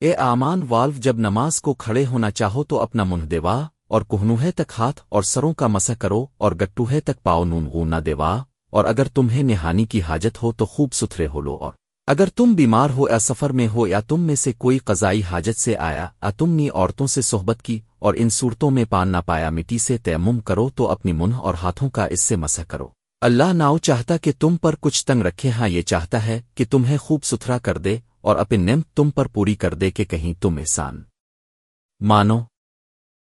اے آمان، والو، جب نماز کو کھڑے ہونا چاہو تو اپنا منہ دیوا اور کوہنوہے تک ہاتھ اور سروں کا مسح کرو اور گٹوہے تک پاؤ نون غونا دیوا اور اگر تمہیں نہانی کی حاجت ہو تو خوب ستھرے ہو لو اور اگر تم بیمار ہو یا سفر میں ہو یا تم میں سے کوئی قضائی حاجت سے آیا یا تم نے عورتوں سے صحبت کی اور ان صورتوں میں پان نہ پایا مٹی سے تیمم کرو تو اپنی منہ اور ہاتھوں کا اس سے مسح کرو۔ اللہ ناؤ چاہتا کہ تم پر کچھ تنگ رکھے ہاں یہ چاہتا ہے کہ تمہیں خوب ستھرا کر دے اور اپنی نم تم پر پوری کر دے کہ کہیں تم احسان۔ مانو